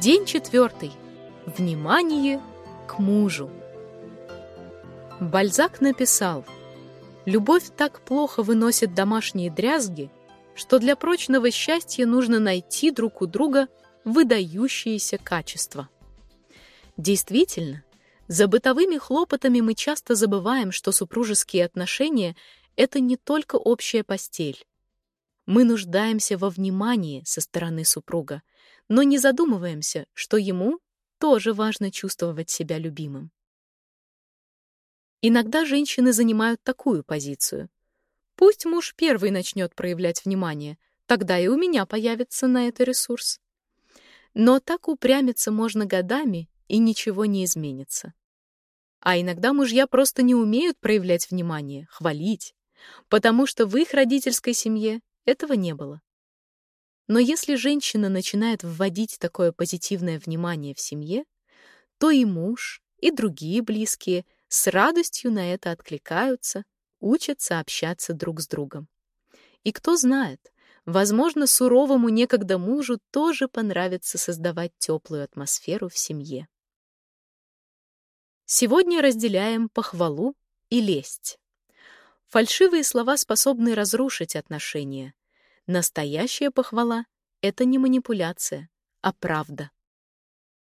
День четвертый. Внимание к мужу. Бальзак написал, «Любовь так плохо выносит домашние дрязги, что для прочного счастья нужно найти друг у друга выдающиеся качества». Действительно, за бытовыми хлопотами мы часто забываем, что супружеские отношения — это не только общая постель. Мы нуждаемся во внимании со стороны супруга, но не задумываемся, что ему тоже важно чувствовать себя любимым. Иногда женщины занимают такую позицию. Пусть муж первый начнет проявлять внимание, тогда и у меня появится на это ресурс. Но так упрямиться можно годами, и ничего не изменится. А иногда мужья просто не умеют проявлять внимание, хвалить, потому что в их родительской семье этого не было. Но если женщина начинает вводить такое позитивное внимание в семье, то и муж, и другие близкие с радостью на это откликаются, учатся общаться друг с другом. И кто знает, возможно, суровому некогда мужу тоже понравится создавать теплую атмосферу в семье. Сегодня разделяем похвалу и лесть. Фальшивые слова способны разрушить отношения. Настоящая похвала — это не манипуляция, а правда.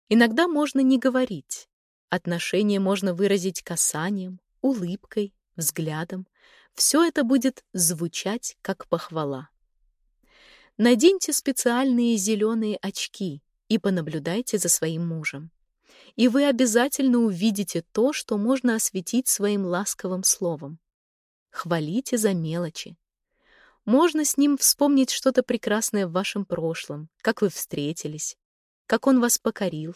Иногда можно не говорить. Отношения можно выразить касанием, улыбкой, взглядом. Все это будет звучать как похвала. Наденьте специальные зеленые очки и понаблюдайте за своим мужем и вы обязательно увидите то, что можно осветить своим ласковым словом. Хвалите за мелочи. Можно с ним вспомнить что-то прекрасное в вашем прошлом, как вы встретились, как он вас покорил,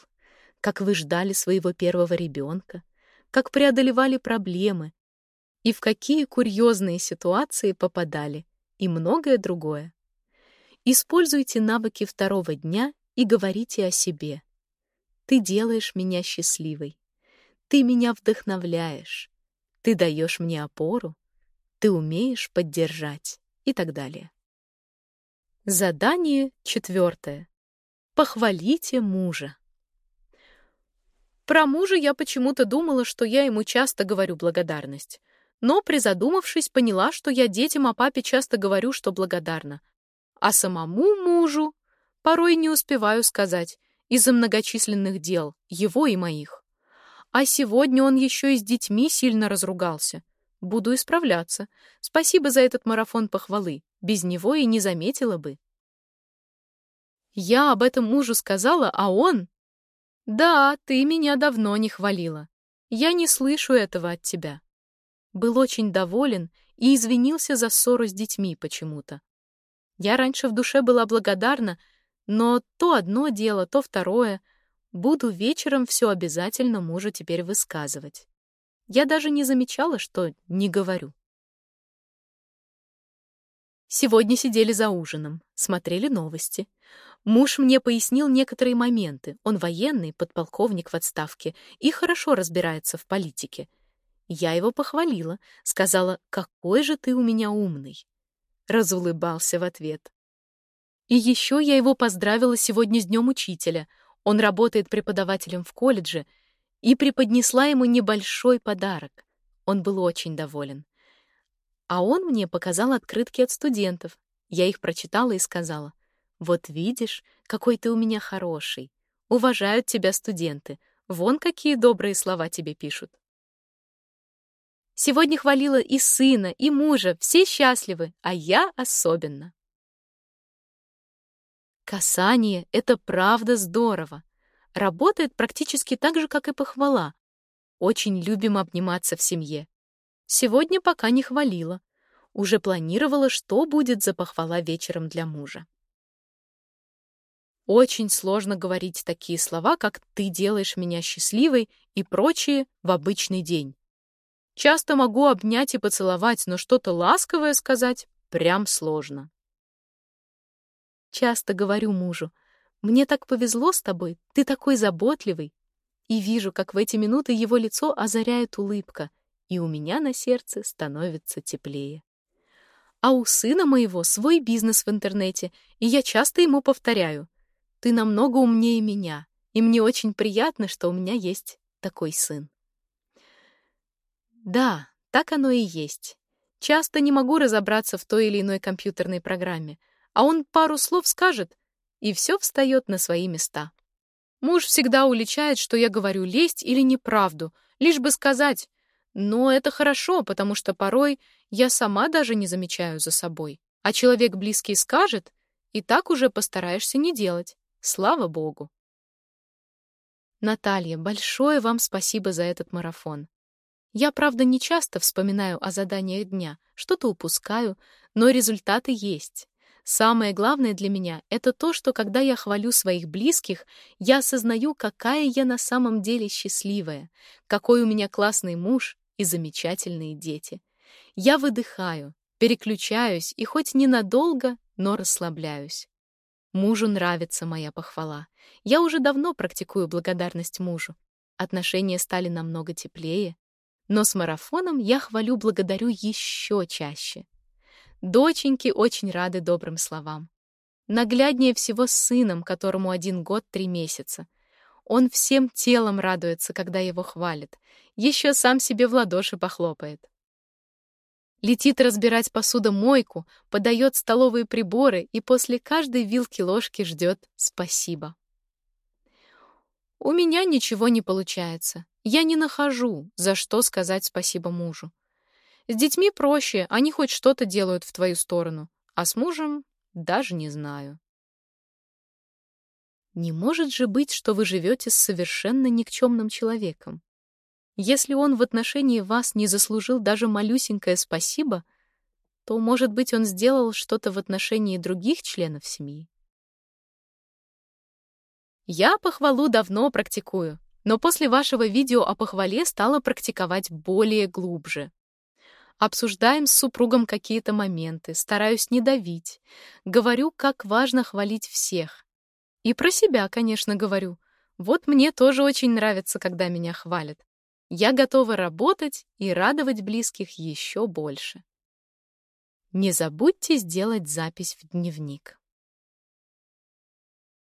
как вы ждали своего первого ребенка, как преодолевали проблемы и в какие курьезные ситуации попадали, и многое другое. Используйте навыки второго дня и говорите о себе. Ты делаешь меня счастливой. Ты меня вдохновляешь. Ты даешь мне опору. Ты умеешь поддержать и так далее. Задание четвертое. Похвалите мужа. Про мужа я почему-то думала, что я ему часто говорю благодарность. Но, призадумавшись, поняла, что я детям о папе часто говорю, что благодарна. А самому мужу порой не успеваю сказать из-за многочисленных дел, его и моих. А сегодня он еще и с детьми сильно разругался. Буду исправляться. Спасибо за этот марафон похвалы. Без него и не заметила бы. Я об этом мужу сказала, а он... Да, ты меня давно не хвалила. Я не слышу этого от тебя. Был очень доволен и извинился за ссору с детьми почему-то. Я раньше в душе была благодарна, но то одно дело, то второе. Буду вечером все обязательно мужу теперь высказывать. Я даже не замечала, что не говорю. Сегодня сидели за ужином, смотрели новости. Муж мне пояснил некоторые моменты. Он военный, подполковник в отставке и хорошо разбирается в политике. Я его похвалила, сказала, какой же ты у меня умный. Разулыбался в ответ. И еще я его поздравила сегодня с Днем Учителя. Он работает преподавателем в колледже, и преподнесла ему небольшой подарок. Он был очень доволен. А он мне показал открытки от студентов. Я их прочитала и сказала, «Вот видишь, какой ты у меня хороший. Уважают тебя студенты. Вон какие добрые слова тебе пишут». Сегодня хвалила и сына, и мужа, все счастливы, а я особенно. Касание — это правда здорово. Работает практически так же, как и похвала. Очень любим обниматься в семье. Сегодня пока не хвалила. Уже планировала, что будет за похвала вечером для мужа. Очень сложно говорить такие слова, как «ты делаешь меня счастливой» и прочие в обычный день. Часто могу обнять и поцеловать, но что-то ласковое сказать прям сложно. Часто говорю мужу, «Мне так повезло с тобой, ты такой заботливый». И вижу, как в эти минуты его лицо озаряет улыбка, и у меня на сердце становится теплее. А у сына моего свой бизнес в интернете, и я часто ему повторяю, ты намного умнее меня, и мне очень приятно, что у меня есть такой сын. Да, так оно и есть. Часто не могу разобраться в той или иной компьютерной программе, а он пару слов скажет, и все встает на свои места. Муж всегда уличает, что я говорю лесть или неправду, лишь бы сказать, но это хорошо, потому что порой я сама даже не замечаю за собой. А человек близкий скажет, и так уже постараешься не делать. Слава богу. Наталья, большое вам спасибо за этот марафон. Я, правда, не часто вспоминаю о заданиях дня, что-то упускаю, но результаты есть. Самое главное для меня — это то, что когда я хвалю своих близких, я осознаю, какая я на самом деле счастливая, какой у меня классный муж, и замечательные дети. Я выдыхаю, переключаюсь и хоть ненадолго, но расслабляюсь. Мужу нравится моя похвала. Я уже давно практикую благодарность мужу. Отношения стали намного теплее. Но с марафоном я хвалю благодарю еще чаще. Доченьки очень рады добрым словам. Нагляднее всего с сыном, которому один год три месяца. Он всем телом радуется, когда его хвалят. Еще сам себе в ладоши похлопает. Летит разбирать посудомойку, подает столовые приборы и после каждой вилки-ложки ждет «спасибо». У меня ничего не получается. Я не нахожу, за что сказать спасибо мужу. С детьми проще, они хоть что-то делают в твою сторону, а с мужем даже не знаю. Не может же быть, что вы живете с совершенно никчемным человеком. Если он в отношении вас не заслужил даже малюсенькое спасибо, то, может быть, он сделал что-то в отношении других членов семьи. Я похвалу давно практикую, но после вашего видео о похвале стала практиковать более глубже. Обсуждаем с супругом какие-то моменты, стараюсь не давить. Говорю, как важно хвалить всех, и про себя, конечно, говорю. Вот мне тоже очень нравится, когда меня хвалят. Я готова работать и радовать близких еще больше. Не забудьте сделать запись в дневник.